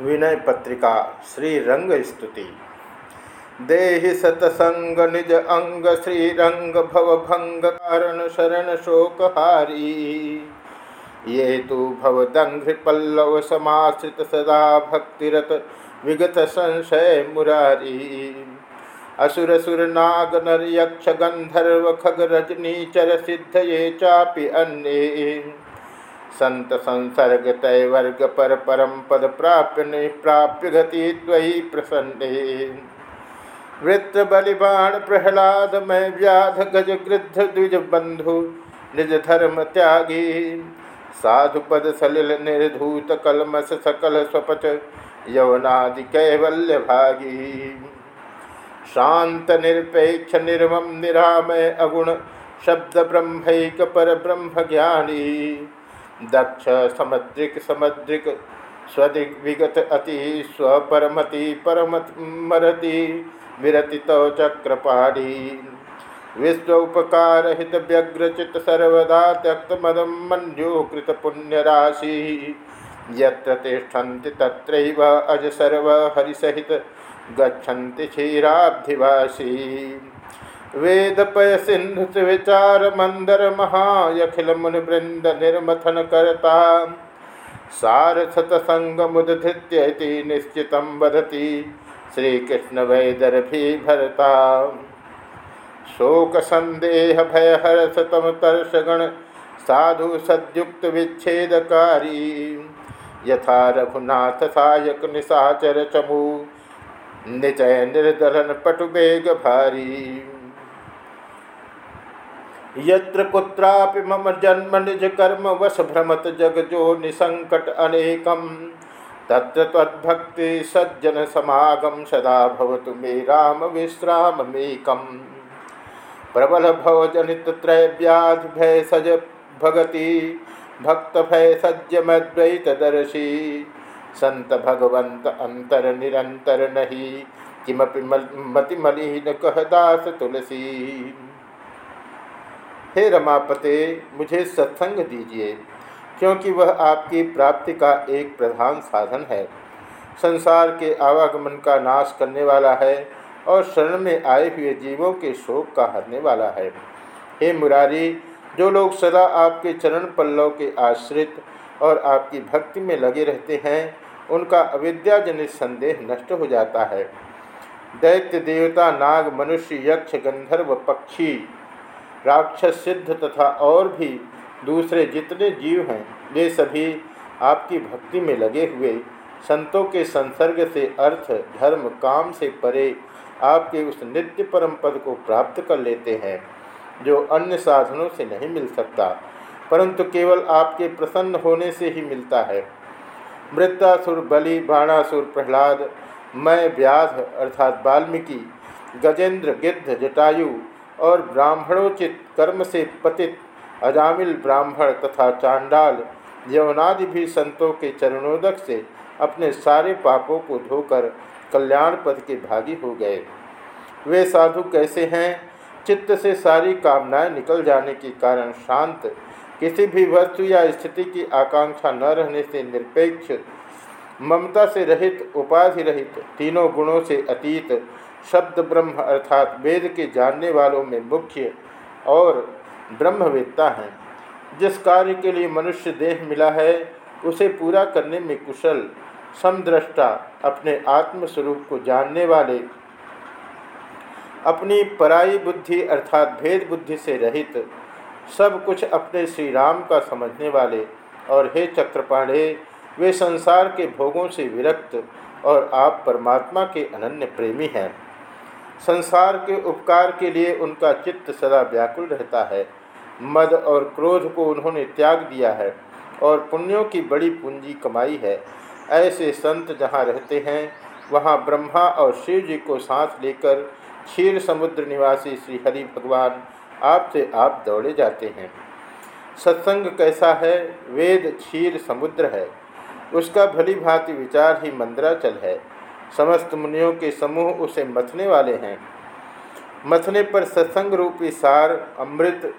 विनय पत्रिका, श्री रंग स्तुति। देहि सतसंग, निज अंग, श्री रंग भव भंग, कारण शरण शोकहारी ये तो भवदंघ्रि पल्लव समाश्रित सदा भक्तिरत, विगत संशय मुरारी। असुर सुर नाग नर यक्ष गंधर्व खग रजनी चर सिद्ध ये चापि अन्य। संत संसर्ग तय वर्ग पर परम पद प्राप्य प्राप्य गति त्वयि प्रसन्न वृत्त बलिबाण प्रहलाद, में व्याध गज गृद्ध द्विज बंधु, निज धर्म त्यागी। साधु पद सलिल निर्धूत कलमस सकल स्वपच, यवनादि कैवल्य भागी। शांत निरपेक्ष निर्मम निरामय अगुण, शब्द ब्रह्मैक पर ब्रह्म ज्ञानी दक्ष, समुद्रिक समुद्रिक स्वदिग विगत अति, स्वपरमति, परमत मरति विरति तव चक्रपाणी। विश्व उपकार हित व्यग्रचित सर्वदा त्यक्त मदम मन्यो कृत पुण्य राशि यत्र तिष्ठन्ति अज सर्व हरिसहित गच्छन्ति क्षीराब्धिवासी। वेदपय सिंधु विचार मंदर महायखिल मुनि वृंद निर्मथन करता। सार सतसंग मुदधृत्य निश्चित वदती। श्रीकृष्ण वैदर भी भरता। शोक संदेह भय हर्ष तम तर्षगण साधु सद्युक्त विच्छेदकारी। यथा रघुनाथ सायक निशाचर चमू। निचय निर्दलन पटुबेग भारी। यत्र कुत्रापि मम जन्म निज कर्म वश भ्रमत जग जो निसंकट अनेकम, तत्र तद्भक्ति सज्जन समागम सदा भवतु मे राम विश्राम मेकम। प्रबल भव जनित त्रय व्याध भय सज भगति, भक्त भय सज्जमद्वैत दर्शी। संत भगवंत अंतर निरंतर नहीं, किमपि मतिमलिन कह दास तुलसी। हे रमापते, मुझे सत्संग दीजिए, क्योंकि वह आपकी प्राप्ति का एक प्रधान साधन है। संसार के आवागमन का नाश करने वाला है और शरण में आए हुए जीवों के शोक का हरने वाला है। हे मुरारी, जो लोग सदा आपके चरण पल्लव के आश्रित और आपकी भक्ति में लगे रहते हैं, उनका अविद्याजनित संदेह नष्ट हो जाता है। दैत्य देवता, नाग, मनुष्य, यक्ष, गंधर्व, पक्षी राक्षस सिद्ध तथा और भी दूसरे जितने जीव हैं, वे सभी आपकी भक्ति में लगे हुए संतों के संसर्ग से अर्थ, धर्म, काम से परे आपके उस नित्य परम पद को प्राप्त कर लेते हैं, जो अन्य साधनों से नहीं मिल सकता, परंतु केवल आपके प्रसन्न होने से ही मिलता है। मृतासुर बलि, बाणासुर, प्रहलाद मैं व्याध, अर्थात वाल्मीकि, गजेंद्र, गिद्ध, जटायु और ब्राह्मणोचित कर्म से पतित अजामिल ब्राह्मण तथा चांडाल यवनादि भी संतों के चरणोदक से अपने सारे पापों को धोकर कल्याण पद के भागी हो गए। वे साधु कैसे हैं? चित्त से सारी कामनाएँ निकल जाने के कारण शांत, किसी भी वस्तु या स्थिति की आकांक्षा न रहने से निरपेक्ष, ममता से रहित, उपाधि रहित, तीनों गुणों से अतीत शब्द ब्रह्म अर्थात वेद के जानने वालों में मुख्य और ब्रह्मवेत्ता हैं। जिस कार्य के लिए मनुष्य देह मिला है, उसे पूरा करने में कुशल समदृष्टा अपने आत्मस्वरूप को जानने वाले, अपनी पराई बुद्धि अर्थात भेद बुद्धि से रहित, सब कुछ अपने श्री राम का समझने वाले और हे चक्रपाणे, वे संसार के भोगों से विरक्त और आप परमात्मा के अनन्य प्रेमी हैं। संसार के उपकार के लिए उनका चित्त सदा व्याकुल रहता है। मद और क्रोध को उन्होंने त्याग दिया है और पुण्यों की बड़ी पूंजी कमाई है। ऐसे संत जहाँ रहते हैं, वहाँ ब्रह्मा और शिव जी को सांस लेकर क्षीर समुद्र निवासी श्री हरि भगवान आपसे आप दौड़े जाते हैं। सत्संग कैसा है? वेद क्षीर समुद्र है। उसका भली भांति विचार ही मंद्राचल है। समस्त मुनियों के समूह उसे मथने वाले हैं। मथने पर सत्संग रूपी सार अमृत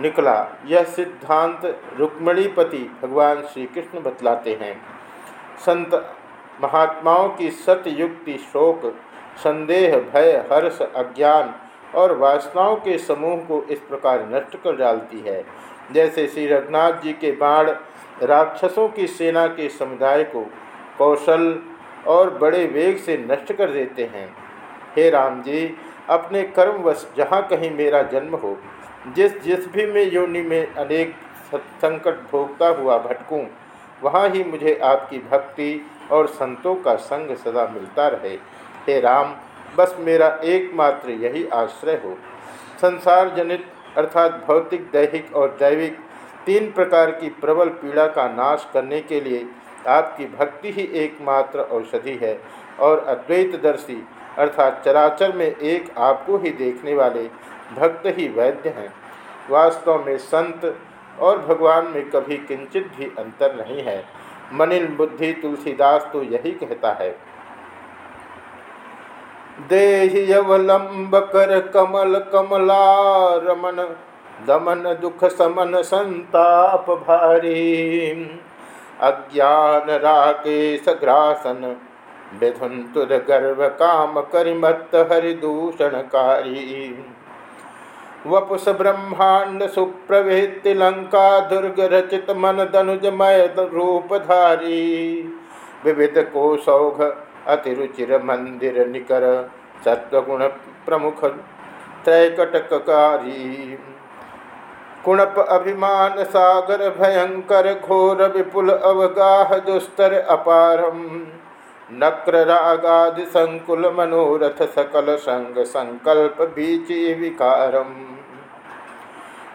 निकला। यह सिद्धांत रुक्मणीपति भगवान श्री कृष्ण बतलाते हैं। संत महात्माओं की सत्ययुक्ति शोक, संदेह, भय, हर्ष, अज्ञान और वासनाओं के समूह को इस प्रकार नष्ट कर डालती है। जैसे श्री रघुनाथ जी के बाण राक्षसों की सेना के समुदाय को कौशल और बड़े वेग से नष्ट कर देते हैं। हे राम जी, अपने कर्मवश जहाँ कहीं मेरा जन्म हो, जिस जिस भी मैं योनि में अनेक संकट भोगता हुआ भटकूँ, वहाँ ही मुझे आपकी भक्ति और संतों का संग सदा मिलता रहे। हे राम, बस मेरा एकमात्र यही आश्रय हो। संसार जनित अर्थात भौतिक, दैहिक और दैविक तीन प्रकार की प्रबल पीड़ा का नाश करने के लिए आपकी भक्ति ही एकमात्र औषधि है और अद्वैतदर्शी अर्थात चराचर में एक आपको ही देखने वाले भक्त ही वैद्य हैं। वास्तव में संत और भगवान में कभी किंचित भी अंतर नहीं है। मनिल बुद्धि तुलसीदास तो यही कहता है। देहवलंब कर कमल कमला रमन दमन दुख समन संताप भारी। अज्ञान राकेश ग्रासन विधुंतुर गर्भ काम करिमत्त हरिदूषणकारी वपुष ब्रह्मांड सुप्रवृत्ति लंका दुर्ग रचित मन दनुजमय रूपधारी विविध को सौघ अतिरुचिर मंदिर निकर सत्वगुण प्रमुख त्रैकटकारी कुणप अभिमान सागर भयंकर घोर विपुल अवगाह दुस्तर अपारम। नक्र रागादि संकुल मनोरथ सकल संग संकल्प बीच विकारम।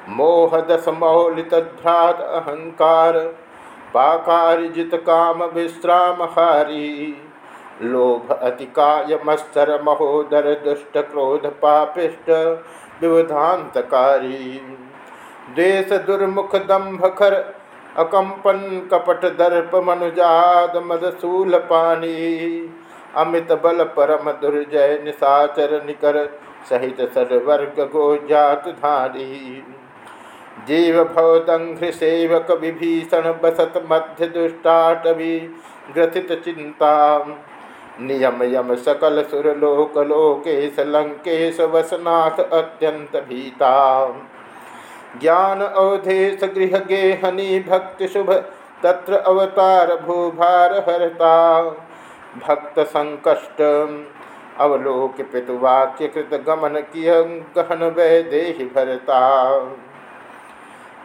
मोह दस मौलितभ्रात अहंकार पाकारिजित काम विश्राम हारी। लोभ अतिकाय मत्सर महोदर दुष्ट क्रोध पापिष्ट विवधांतकारी। देश दुर्मुख दंभ खर अकंपन कपट दर्प मनुजाद मदसूल पानी। अमित बल परम दुर्जय निशाचर निकर, सहित सर्वर्ग गो जात धारी। जीव भवदंघ्र सेवक विभीषण बसत मध्य दुष्टाटवी, ग्रथित चिंता। नियम यम सकल सुरलोक लोकेश, लंकेश, वसनाथ अत्यंत भीता। ज्ञान अवधेश गृह गेहनी भक्ति शुभ, तत्र अवतार भूभार हरता। भक्त संकष्ट अवलोक पितुवाक्य कृत गमन किय गहन वैदेहि भरता।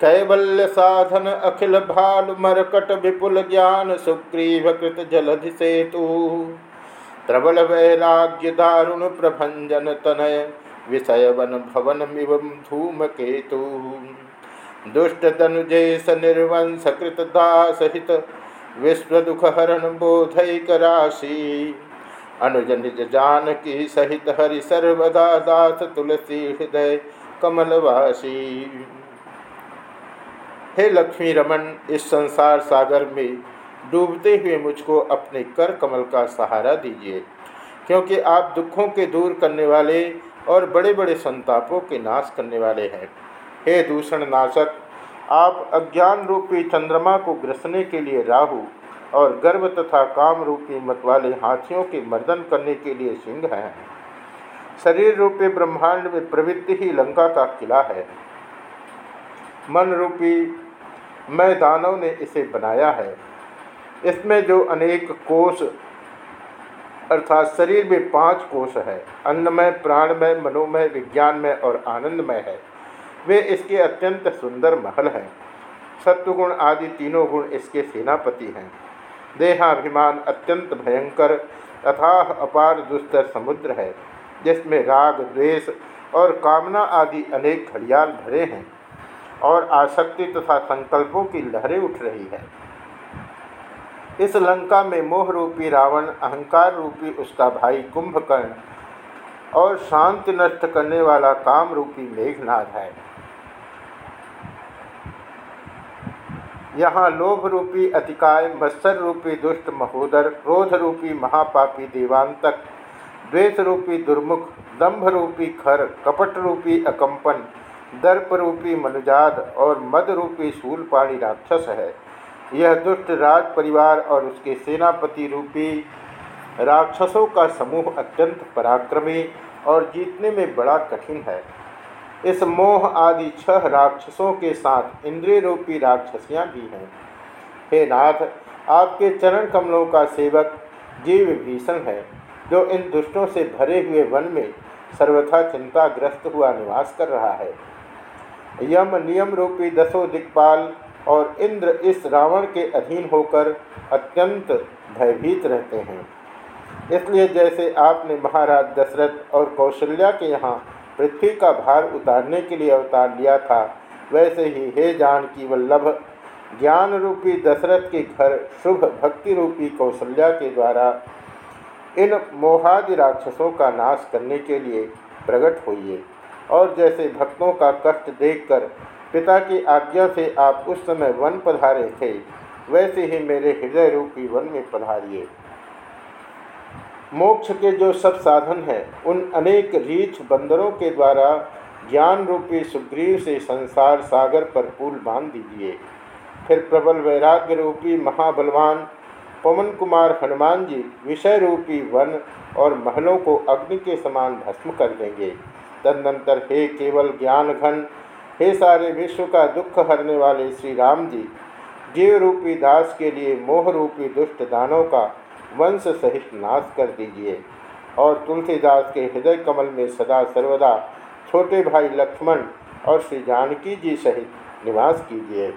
कैवल्य साधन अखिल भालु मरकट विपुल ज्ञान सुग्रीव कृत जलधि सेतु। प्रबल वैराग्य दारुण प्रभंजन तनय विषयवन भवनमिव धूमकेतु। दुख हरण बोधक राशि अनुज निज जानकी सहित हरि सर्वदा दास तुलसी हृदय कमलवासी। हे लक्ष्मी रमन इस संसार सागर में डूबते हुए मुझको अपने कर कमल का सहारा दीजिए, क्योंकि आप दुखों के दूर करने वाले और बड़े बड़े संतापों के नाश करने वाले हैं। हे दूषण नाशक, आप अज्ञान रूपी चंद्रमा को ग्रसने के लिए राहु और गर्भ तथा काम रूपी मत वाले हाथियों के मर्दन करने के लिए सिंह हैं। शरीर रूपी ब्रह्मांड में प्रवृत्ति ही लंका का किला है। मन रूपी मैं दानव ने इसे बनाया है। इसमें जो अनेक कोष अर्थात शरीर में पाँच कोष है। अन्नमय, प्राणमय, मनोमय, विज्ञानमय और आनंदमय है। वे इसके अत्यंत सुंदर महल हैं। सत्वगुण आदि तीनों गुण इसके सेनापति हैं। देहाभिमान अत्यंत भयंकर, अथाह, अपार, दुस्तर समुद्र है, जिसमें राग, द्वेष और कामना आदि अनेक घड़ियाल भरे हैं और आसक्ति तथा संकल्पों की लहरें उठ रही है। इस लंका में मोह रूपी रावण, अहंकार रूपी उसका भाई कुंभकर्ण और शांति नष्ट करने वाला काम रूपी मेघनाथ है। यहाँ लोभ रूपी अतिकाय, मत्सर रूपी दुष्ट महोदर, क्रोध रूपी महापापी देवांतक, द्वेष रूपी दुर्मुख, दंभ रूपी खर, कपट रूपी अकंपन, दर्प रूपी मनुजाद और मद रूपी शूलपाणी राक्षस है। यह दुष्ट राज परिवार और उसके सेनापति रूपी राक्षसों का समूह अत्यंत पराक्रमी और जीतने में बड़ा कठिन है। इस मोह आदि छह राक्षसों के साथ इंद्रिय रूपी राक्षसियाँ भी हैं। हे नाथ, आपके चरण कमलों का सेवक जीव भीषण है, जो इन दुष्टों से भरे हुए वन में सर्वथा चिंताग्रस्त हुआ निवास कर रहा है। यम नियम रूपी दसों दिक्पाल और इंद्र इस रावण के अधीन होकर अत्यंत भयभीत रहते हैं। इसलिए जैसे आपने महाराज दशरथ और कौशल्या के यहाँ पृथ्वी का भार उतारने के लिए अवतार लिया था, वैसे ही हे जान की वल्लभ ज्ञान रूपी दशरथ के घर शुभ भक्ति रूपी कौशल्या के द्वारा इन मोहादि राक्षसों का नाश करने के लिए प्रकट होइए। और जैसे भक्तों का कष्ट देखकर पिता की आज्ञा से आप उस समय वन पधारे थे, वैसे ही मेरे हृदय रूपी वन में पधारिए। मोक्ष के जो सब साधन हैं, उन अनेक रीछ बंदरों के द्वारा ज्ञान रूपी सुग्रीव से संसार सागर पर पुल बाँध दीजिए। फिर प्रबल वैराग्य रूपी महाबलवान पवन कुमार हनुमान जी विषय रूपी वन और महलों को अग्नि के समान भस्म कर देंगे। तदनंतर हे केवल ज्ञान घन हे सारे विश्व का दुख हरने वाले श्री राम जी जीव रूपी दास के लिए मोह रूपी दुष्ट दानों का वंश सहित नाश कर दीजिए। और तुलसीदास के हृदय कमल में सदा सर्वदा छोटे भाई लक्ष्मण और श्री जानकी जी सहित निवास कीजिए।